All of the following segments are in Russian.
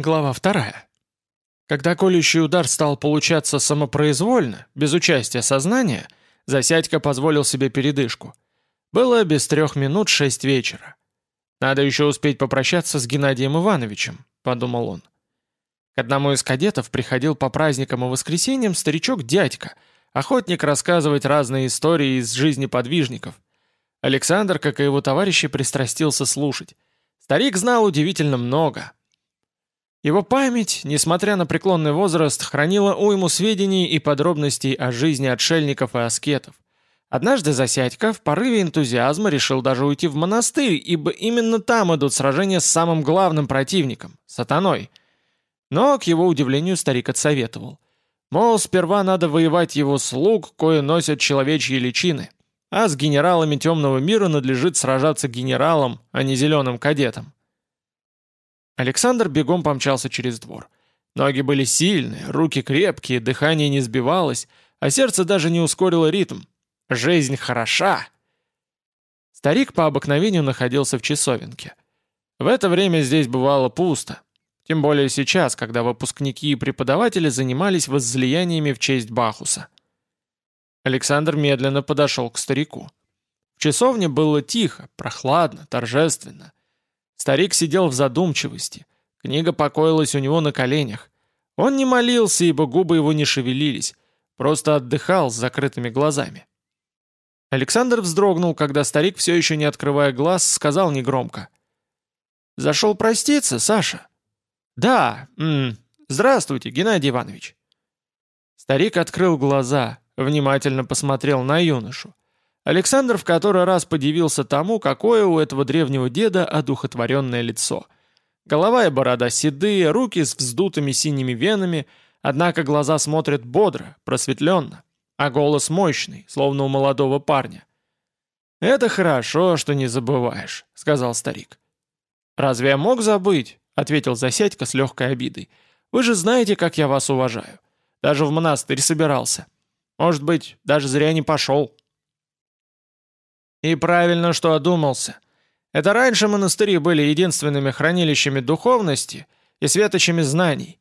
Глава вторая. Когда колющий удар стал получаться самопроизвольно, без участия сознания, Засядько позволил себе передышку. Было без трех минут шесть вечера. «Надо еще успеть попрощаться с Геннадием Ивановичем», — подумал он. К одному из кадетов приходил по праздникам и воскресеньям старичок-дядька, охотник рассказывать разные истории из жизни подвижников. Александр, как и его товарищи, пристрастился слушать. Старик знал удивительно много — его память, несмотря на преклонный возраст, хранила уйму сведений и подробностей о жизни отшельников и аскетов. Однажды Засядько в порыве энтузиазма решил даже уйти в монастырь, ибо именно там идут сражения с самым главным противником — сатаной. Но, к его удивлению, старик отсоветовал. Мол, сперва надо воевать его слуг, кое носят человечьи личины, а с генералами темного мира надлежит сражаться генералам, а не зеленым кадетам. Александр бегом помчался через двор. Ноги были сильные, руки крепкие, дыхание не сбивалось, а сердце даже не ускорило ритм. Жизнь хороша! Старик по обыкновению находился в часовенке. В это время здесь бывало пусто. Тем более сейчас, когда выпускники и преподаватели занимались воззлияниями в честь Бахуса. Александр медленно подошел к старику. В часовне было тихо, прохладно, торжественно. Старик сидел в задумчивости. Книга покоилась у него на коленях. Он не молился, ибо губы его не шевелились, просто отдыхал с закрытыми глазами. Александр вздрогнул, когда старик, все еще не открывая глаз, сказал негромко. «Зашел проститься, Саша?» «Да, м -м, здравствуйте, Геннадий Иванович». Старик открыл глаза, внимательно посмотрел на юношу. Александр в который раз подивился тому, какое у этого древнего деда одухотворенное лицо. Голова и борода седые, руки с вздутыми синими венами, однако глаза смотрят бодро, просветленно, а голос мощный, словно у молодого парня. «Это хорошо, что не забываешь», — сказал старик. «Разве я мог забыть?» — ответил Засядько с легкой обидой. «Вы же знаете, как я вас уважаю. Даже в монастырь собирался. Может быть, даже зря не пошел». И правильно, что одумался. Это раньше монастыри были единственными хранилищами духовности и светочами знаний.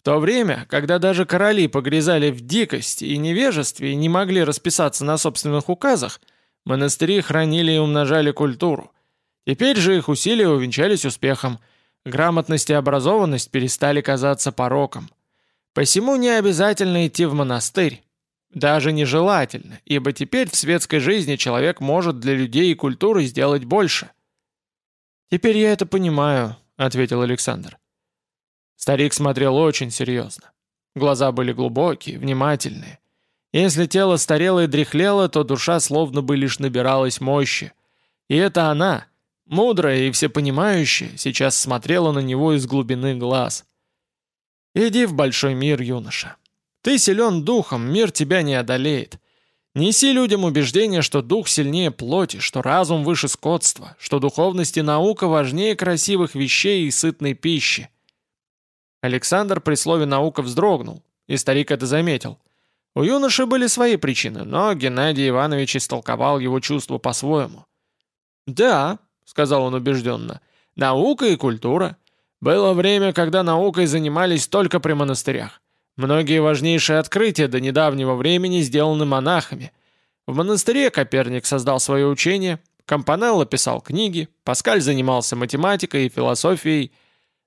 В то время, когда даже короли погрязали в дикости и невежестве и не могли расписаться на собственных указах, монастыри хранили и умножали культуру. Теперь же их усилия увенчались успехом. Грамотность и образованность перестали казаться пороком. Посему не обязательно идти в монастырь. Даже нежелательно, ибо теперь в светской жизни человек может для людей и культуры сделать больше. «Теперь я это понимаю», — ответил Александр. Старик смотрел очень серьезно. Глаза были глубокие, внимательные. Если тело старело и дряхлело, то душа словно бы лишь набиралась мощи. И это она, мудрая и всепонимающая, сейчас смотрела на него из глубины глаз. «Иди в большой мир, юноша. Ты силен духом, мир тебя не одолеет. Неси людям убеждение, что дух сильнее плоти, что разум выше скотства, что духовность и наука важнее красивых вещей и сытной пищи. Александр при слове «наука» вздрогнул, и старик это заметил. У юноши были свои причины, но Геннадий Иванович истолковал его чувства по-своему. «Да», — сказал он убежденно, — «наука и культура. Было время, когда наукой занимались только при монастырях. Многие важнейшие открытия до недавнего времени сделаны монахами. В монастыре Коперник создал свое учение, Компанелло писал книги, Паскаль занимался математикой и философией.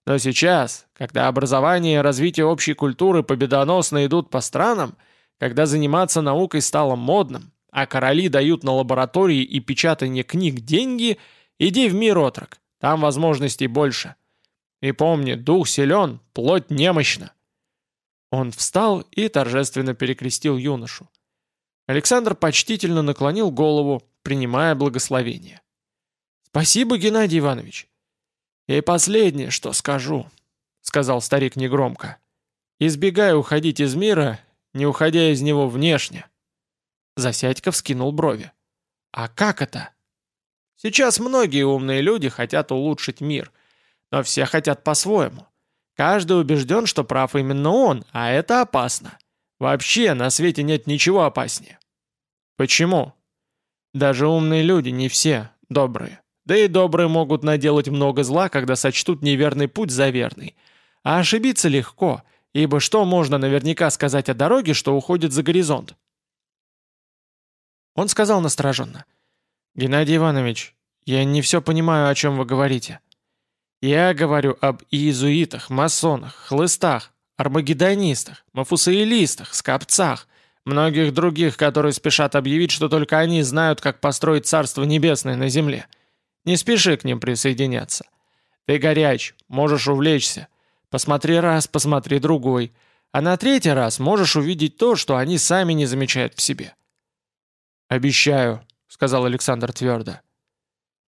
Но сейчас, когда образование и развитие общей культуры победоносно идут по странам, когда заниматься наукой стало модным, а короли дают на лаборатории и печатание книг деньги, иди в мир, отрок, там возможностей больше. И помни, дух силен, плоть немощна. Он встал и торжественно перекрестил юношу. Александр почтительно наклонил голову, принимая благословение. «Спасибо, Геннадий Иванович». «И последнее, что скажу», — сказал старик негромко. «Избегай уходить из мира, не уходя из него внешне». Засядько вскинул брови. «А как это?» «Сейчас многие умные люди хотят улучшить мир, но все хотят по-своему. Каждый убежден, что прав именно он, а это опасно. Вообще на свете нет ничего опаснее. Почему? Даже умные люди не все добрые. Да и добрые могут наделать много зла, когда сочтут неверный путь за верный. А ошибиться легко, ибо что можно наверняка сказать о дороге, что уходит за горизонт? Он сказал настороженно. «Геннадий Иванович, я не все понимаю, о чем вы говорите. Я говорю об иезуитах, масонах, хлыстах, армагеддонистах, мафусаилистах, скопцах, многих других, которые спешат объявить, что только они знают, как построить Царство Небесное на земле. Не спеши к ним присоединяться. Ты горяч, можешь увлечься. Посмотри раз, посмотри другой. А на третий раз можешь увидеть то, что они сами не замечают в себе. «Обещаю», — сказал Александр твердо.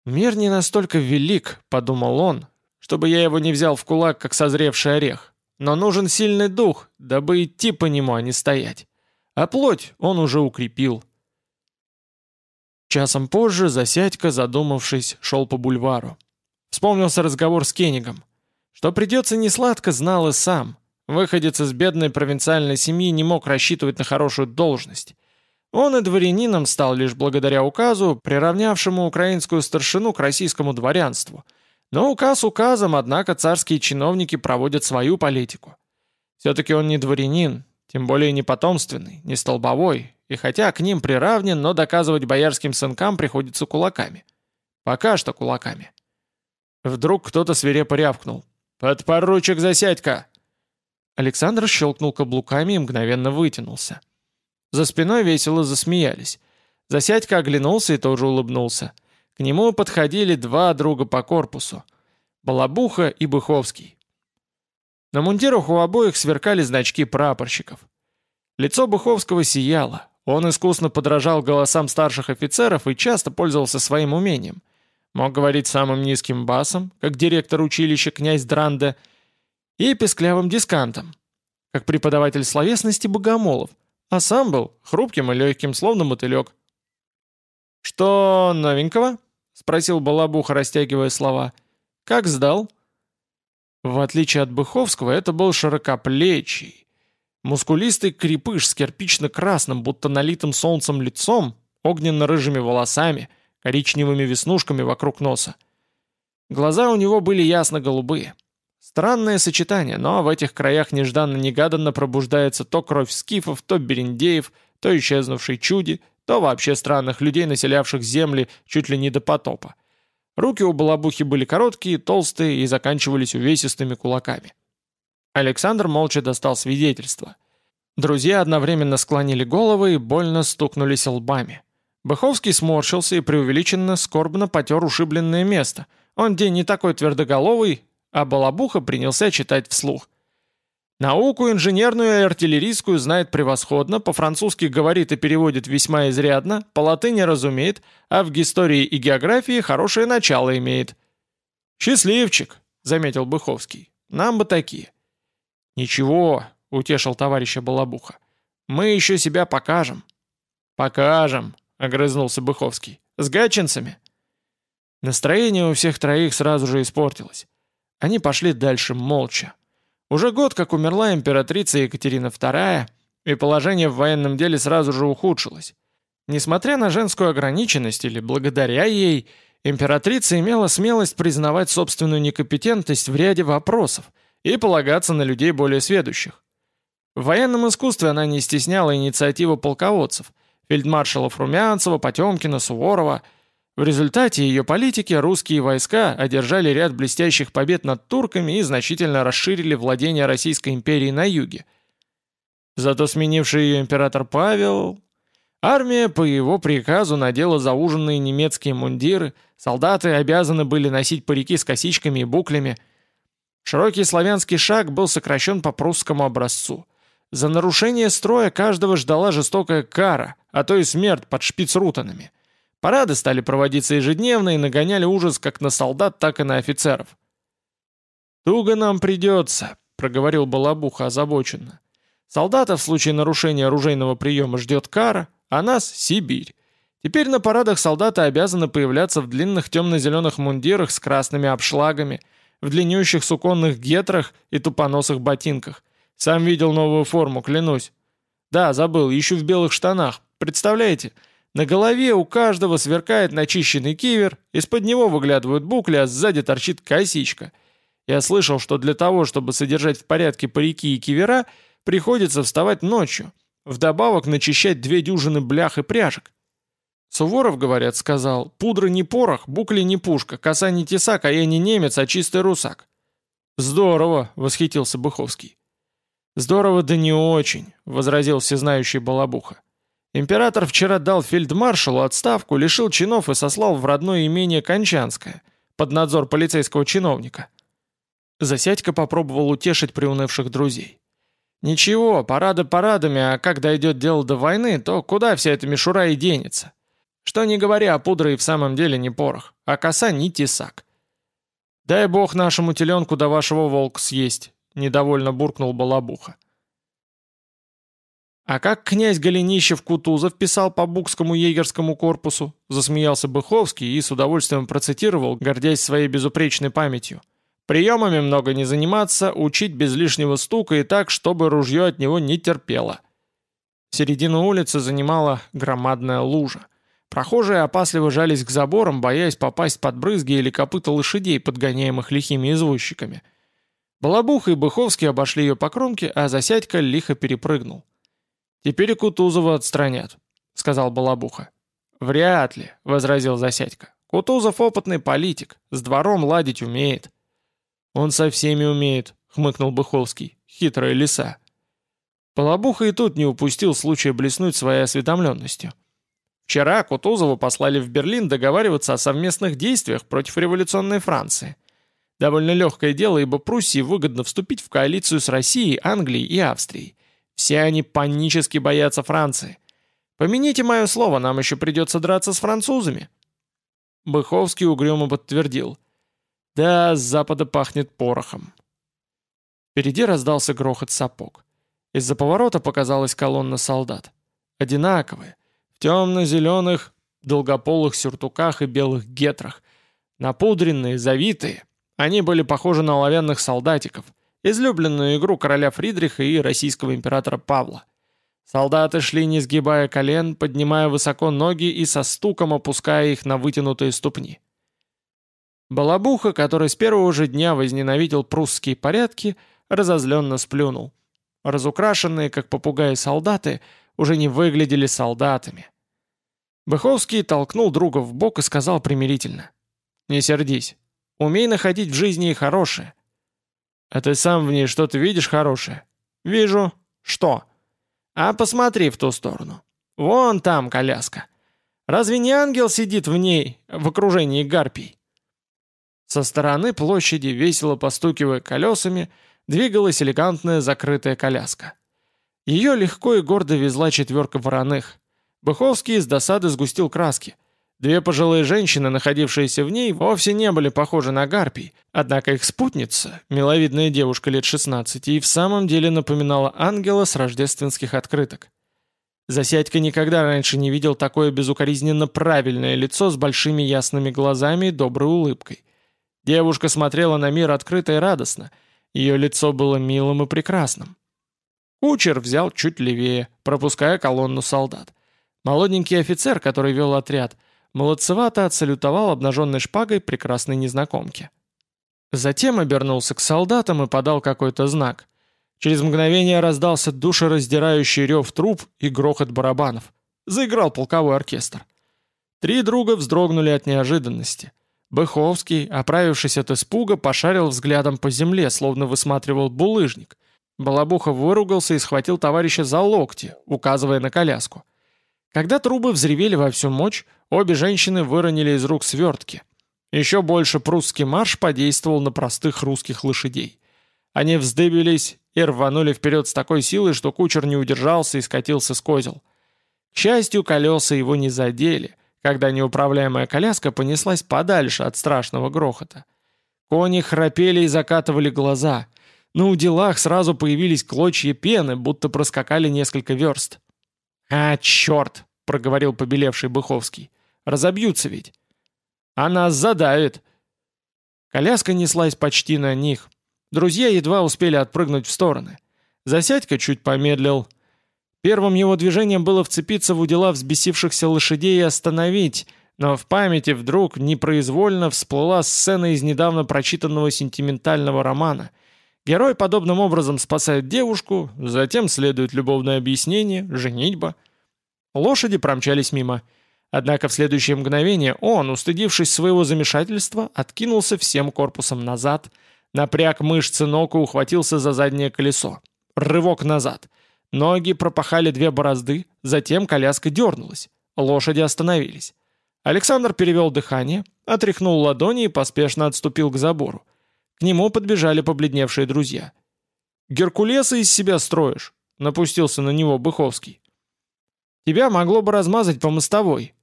«Мир не настолько велик», — подумал он, «чтобы я его не взял в кулак, как созревший орех. Но нужен сильный дух, дабы идти по нему, а не стоять. А плоть он уже укрепил». Часом позже Засядько, задумавшись, шел по бульвару. Вспомнился разговор с Кенигом. Что придется несладко, знал и сам. Выходец из бедной провинциальной семьи не мог рассчитывать на хорошую должность. Он и дворянином стал лишь благодаря указу, приравнявшему украинскую старшину к российскому дворянству. Но указ указом, однако царские чиновники проводят свою политику. Все-таки он не дворянин, тем более не потомственный, не столбовой, и хотя к ним приравнен, но доказывать боярским сынкам приходится кулаками. Пока что кулаками. Вдруг кто-то свирепо рявкнул. «Подпоручик, засядь-ка!» Александр щелкнул каблуками и мгновенно вытянулся. За спиной весело засмеялись. Засядька оглянулся и тоже улыбнулся. К нему подходили два друга по корпусу. Балабуха и Быховский. На мундирах у обоих сверкали значки прапорщиков. Лицо Быховского сияло. Он искусно подражал голосам старших офицеров и часто пользовался своим умением. Мог говорить самым низким басом, как директор училища князь Дранде, и песклявым дискантом, как преподаватель словесности Богомолов, а сам был хрупким и легким, словно мотылек. «Что новенького?» — спросил Балабуха, растягивая слова. «Как сдал?» В отличие от Быховского, это был широкоплечий, мускулистый крепыш с кирпично-красным, будто налитым солнцем лицом, огненно-рыжими волосами, коричневыми веснушками вокруг носа. Глаза у него были ясно-голубые. Странное сочетание, но в этих краях нежданно-негаданно пробуждается то кровь скифов, то бериндеев, то исчезнувшей чуди, то вообще странных людей, населявших земли чуть ли не до потопа. Руки у балабухи были короткие, толстые и заканчивались увесистыми кулаками. Александр молча достал свидетельство. Друзья одновременно склонили головы и больно стукнулись лбами. Быховский сморщился и преувеличенно скорбно потер ушибленное место. Он день не такой твердоголовый, а Балабуха принялся читать вслух. Науку инженерную и артиллерийскую знает превосходно, по-французски говорит и переводит весьма изрядно, по латыни разумеет, а в истории и географии хорошее начало имеет. «Счастливчик», — заметил Быховский, — «нам бы такие». «Ничего», — утешил товарища Балабуха, — «мы еще себя покажем». «Покажем», — огрызнулся Быховский, — «с гатчинцами». Настроение у всех троих сразу же испортилось. Они пошли дальше молча. Уже год, как умерла императрица Екатерина II, и положение в военном деле сразу же ухудшилось. Несмотря на женскую ограниченность или благодаря ей, императрица имела смелость признавать собственную некомпетентность в ряде вопросов и полагаться на людей более сведущих. В военном искусстве она не стесняла инициативу полководцев, фельдмаршалов Румянцева, Потемкина, Суворова – в результате ее политики русские войска одержали ряд блестящих побед над турками и значительно расширили владение Российской империи на юге. Зато сменивший ее император Павел... Армия по его приказу надела зауженные немецкие мундиры, солдаты обязаны были носить парики с косичками и буклями. Широкий славянский шаг был сокращен по прусскому образцу. За нарушение строя каждого ждала жестокая кара, а то и смерть под шпицрутанами – Парады стали проводиться ежедневно и нагоняли ужас как на солдат, так и на офицеров. «Туго нам придется», — проговорил Балабуха озабоченно. «Солдата в случае нарушения оружейного приема ждет кара, а нас — Сибирь. Теперь на парадах солдаты обязаны появляться в длинных темно-зеленых мундирах с красными обшлагами, в длиннющих суконных гетрах и тупоносых ботинках. Сам видел новую форму, клянусь. Да, забыл, еще в белых штанах. Представляете?» На голове у каждого сверкает начищенный кивер, из-под него выглядывают букли, а сзади торчит косичка. Я слышал, что для того, чтобы содержать в порядке парики и кивера, приходится вставать ночью, вдобавок начищать две дюжины блях и пряжек. Суворов, говорят, сказал, пудра не порох, букли не пушка, коса не тесак, а я не немец, а чистый русак. Здорово, восхитился Быховский. Здорово, да не очень, возразил всезнающий Балабуха. Император вчера дал фельдмаршалу отставку, лишил чинов и сослал в родное имение Кончанское, под надзор полицейского чиновника. Засядька попробовал утешить приунывших друзей. «Ничего, парады парадами, а как дойдет дело до войны, то куда вся эта мишура и денется? Что не говоря, а пудра и в самом деле не порох, а коса не тесак. Дай бог нашему теленку до вашего волка съесть», — недовольно буркнул Балабуха. «А как князь Голенищев-Кутузов писал по Букскому егерскому корпусу?» — засмеялся Быховский и с удовольствием процитировал, гордясь своей безупречной памятью. Приемами много не заниматься, учить без лишнего стука и так, чтобы ружье от него не терпело. Середину улицы занимала громадная лужа. Прохожие опасливо жались к заборам, боясь попасть под брызги или копыта лошадей, подгоняемых лихими извозчиками. Балабуха и Быховский обошли ее по кромке, а Засядько лихо перепрыгнул. «Теперь и Кутузова отстранят», — сказал Балабуха. «Вряд ли», — возразил Засядько. «Кутузов опытный политик, с двором ладить умеет». «Он со всеми умеет», — хмыкнул Быховский. «Хитрая лиса». Полобуха и тут не упустил случая блеснуть своей осведомленностью. Вчера Кутузова послали в Берлин договариваться о совместных действиях против революционной Франции. Довольно легкое дело, ибо Пруссии выгодно вступить в коалицию с Россией, Англией и Австрией. Все они панически боятся Франции. Помяните мое слово, нам еще придется драться с французами. Быховский угрюмо подтвердил – да, с запада пахнет порохом. Впереди раздался грохот сапог. Из-за поворота показалась колонна солдат. Одинаковые, в темно-зеленых, долгополых сюртуках и белых гетрах. Напудренные, завитые. Они были похожи на оловянных солдатиков, излюбленную игру короля Фридриха и российского императора Павла. Солдаты шли, не сгибая колен, поднимая высоко ноги и со стуком опуская их на вытянутые ступни. Балабуха, который с первого же дня возненавидел прусские порядки, разозленно сплюнул. Разукрашенные, как попугаи солдаты, уже не выглядели солдатами. Быховский толкнул друга в бок и сказал примирительно. «Не сердись. Умей находить в жизни и хорошее». «А ты сам в ней что-то видишь хорошее?» «Вижу. Что?» «А посмотри в ту сторону. Вон там коляска. Разве не ангел сидит в ней, в окружении гарпий?» Со стороны площади, весело постукивая колесами, двигалась элегантная закрытая коляска. Ее легко и гордо везла четверка вороных. Быховский с досады сгустил краски. Две пожилые женщины, находившиеся в ней, вовсе не были похожи на гарпий, однако их спутница, миловидная девушка лет 16, и в самом деле напоминала ангела с рождественских открыток. Засядька никогда раньше не видел такое безукоризненно правильное лицо с большими ясными глазами и доброй улыбкой. Девушка смотрела на мир открыто и радостно. Ее лицо было милым и прекрасным. Кучер взял чуть левее, пропуская колонну солдат. Молоденький офицер, который вел отряд, молодцевато отсалютовал обнаженной шпагой прекрасной незнакомке. Затем обернулся к солдатам и подал какой-то знак. Через мгновение раздался душераздирающий рев труб и грохот барабанов. Заиграл полковой оркестр. Три друга вздрогнули от неожиданности. Быховский, оправившись от испуга, пошарил взглядом по земле, словно высматривал булыжник. Балабухов выругался и схватил товарища за локти, указывая на коляску. Когда трубы взревели во всю мощь, обе женщины выронили из рук свертки. Еще больше прусский марш подействовал на простых русских лошадей. Они вздыбились и рванули вперед с такой силой, что кучер не удержался и скатился с козел. К счастью, колеса его не задели, когда неуправляемая коляска понеслась подальше от страшного грохота. Кони храпели и закатывали глаза. На уделах сразу появились клочья пены, будто проскакали несколько верст. «А, черт!» — проговорил побелевший Быховский. «Разобьются ведь!» «А нас задавит!» Коляска неслась почти на них. Друзья едва успели отпрыгнуть в стороны. Засядька чуть помедлил — Первым его движением было вцепиться в удила взбесившихся лошадей и остановить, Но в памяти вдруг непроизвольно всплыла сцена из недавно прочитанного сентиментального романа. Герой подобным образом спасает девушку, затем следует любовное объяснение, женитьба. Лошади промчались мимо. Однако в следующее мгновение он, устыдившись своего замешательства, откинулся всем корпусом назад, напряг мышцы ног и ухватился за заднее колесо. Рывок назад. Ноги пропахали две борозды, затем коляска дернулась. Лошади остановились. Александр перевел дыхание, отряхнул ладони и поспешно отступил к забору. К нему подбежали побледневшие друзья. «Геркулеса из себя строишь?» — напустился на него Быховский. «Тебя могло бы размазать по мостовой».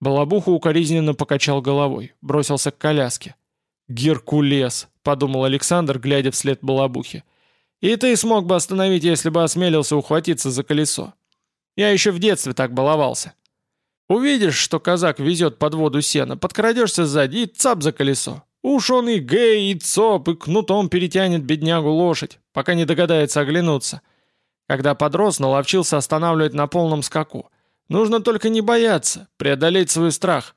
Балабуха укоризненно покачал головой, бросился к коляске. «Геркулес», — подумал Александр, глядя вслед Балабухе. «И ты смог бы остановить, если бы осмелился ухватиться за колесо. Я еще в детстве так баловался». Увидишь, что казак везет под воду сено, подкрадешься сзади и цап за колесо. Уж он и гей, и цоп, и кнутом перетянет беднягу лошадь, пока не догадается оглянуться. Когда подрос, наловчился останавливать на полном скаку. Нужно только не бояться, преодолеть свой страх.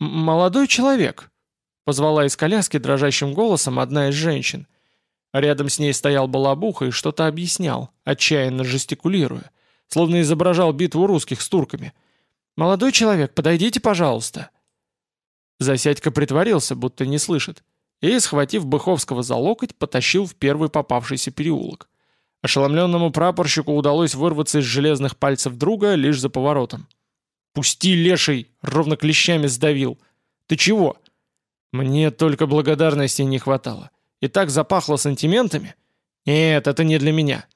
«Молодой человек», — позвала из коляски дрожащим голосом одна из женщин. Рядом с ней стоял балабуха и что-то объяснял, отчаянно жестикулируя, словно изображал битву русских с турками — «Молодой человек, подойдите, пожалуйста». Засядька притворился, будто не слышит, и, схватив Быховского за локоть, потащил в первый попавшийся переулок. Ошеломленному прапорщику удалось вырваться из железных пальцев друга лишь за поворотом. «Пусти, леший!» — ровно клещами сдавил. «Ты чего?» «Мне только благодарности не хватало. И так запахло сантиментами?» «Нет, это не для меня».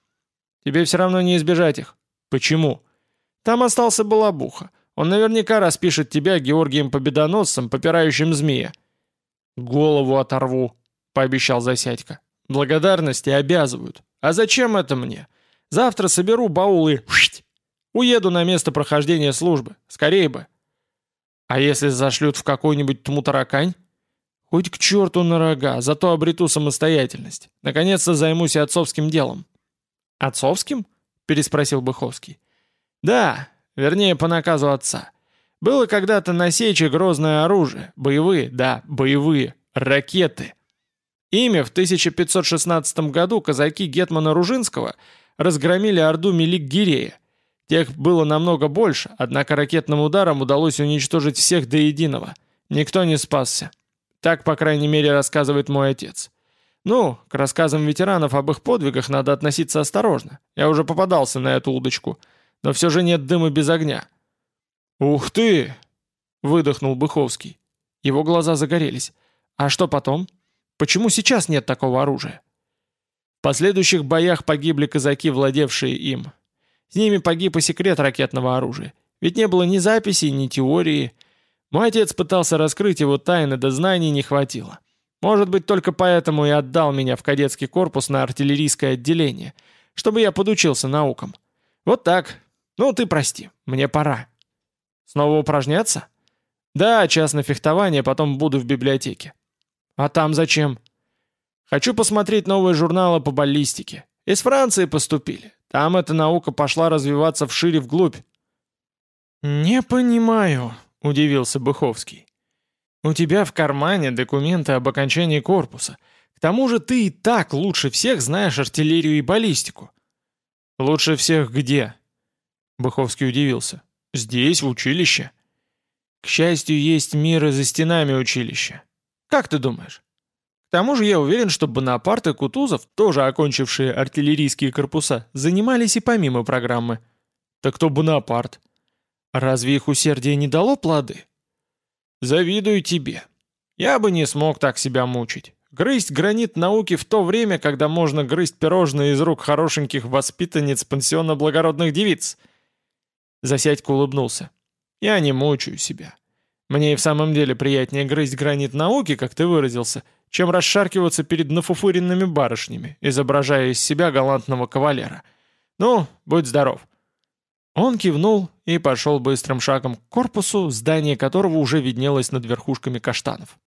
«Тебе все равно не избежать их». «Почему?» «Там остался балабуха. Он наверняка распишет тебя Георгием Победоносцем, попирающим змея». «Голову оторву», — пообещал Засядько. «Благодарности обязывают. А зачем это мне? Завтра соберу баулы. Уеду на место прохождения службы. Скорее бы». «А если зашлют в какой-нибудь тмутаракань?» «Хоть к черту на рога, зато обрету самостоятельность. Наконец-то займусь отцовским делом». «Отцовским?» — переспросил Быховский. «Да, Вернее, по наказу отца. Было когда-то на Сече грозное оружие. Боевые, да, боевые. Ракеты. Ими в 1516 году казаки Гетмана Ружинского разгромили орду Мелик-Гирея. Тех было намного больше, однако ракетным ударом удалось уничтожить всех до единого. Никто не спасся. Так, по крайней мере, рассказывает мой отец. Ну, к рассказам ветеранов об их подвигах надо относиться осторожно. Я уже попадался на эту удочку – но все же нет дыма без огня». «Ух ты!» — выдохнул Быховский. Его глаза загорелись. «А что потом? Почему сейчас нет такого оружия?» В последующих боях погибли казаки, владевшие им. С ними погиб и секрет ракетного оружия. Ведь не было ни записей, ни теории. Мой отец пытался раскрыть его тайны, да знаний не хватило. Может быть, только поэтому и отдал меня в кадетский корпус на артиллерийское отделение, чтобы я подучился наукам. Вот так, ну, ты прости, мне пора. Снова упражняться? Да, час на фехтование, потом буду в библиотеке. А там зачем? Хочу посмотреть новые журналы по баллистике. Из Франции поступили. Там эта наука пошла развиваться вшире вглубь. «Не понимаю», — удивился Быховский. «У тебя в кармане документы об окончании корпуса. К тому же ты и так лучше всех знаешь артиллерию и баллистику». «Лучше всех где?» Быховский удивился. «Здесь, в училище?» «К счастью, есть мир и за стенами училища. Как ты думаешь?» К тому же я уверен, что Бонапарт и Кутузов, тоже окончившие артиллерийские корпуса, занимались и помимо программы. Так кто Бонапарт? Разве их усердие не дало плоды? Завидую тебе. Я бы не смог так себя мучить. Грызть гранит науки в то время, когда можно грызть пирожные из рук хорошеньких воспитанниц пансиона благородных девиц — Засядько улыбнулся. «Я не мучаю себя. Мне и в самом деле приятнее грызть гранит науки, как ты выразился, чем расшаркиваться перед нафуфыренными барышнями, изображая из себя галантного кавалера. Ну, будь здоров». Он кивнул и пошел быстрым шагом к корпусу, здание которого уже виднелось над верхушками каштанов.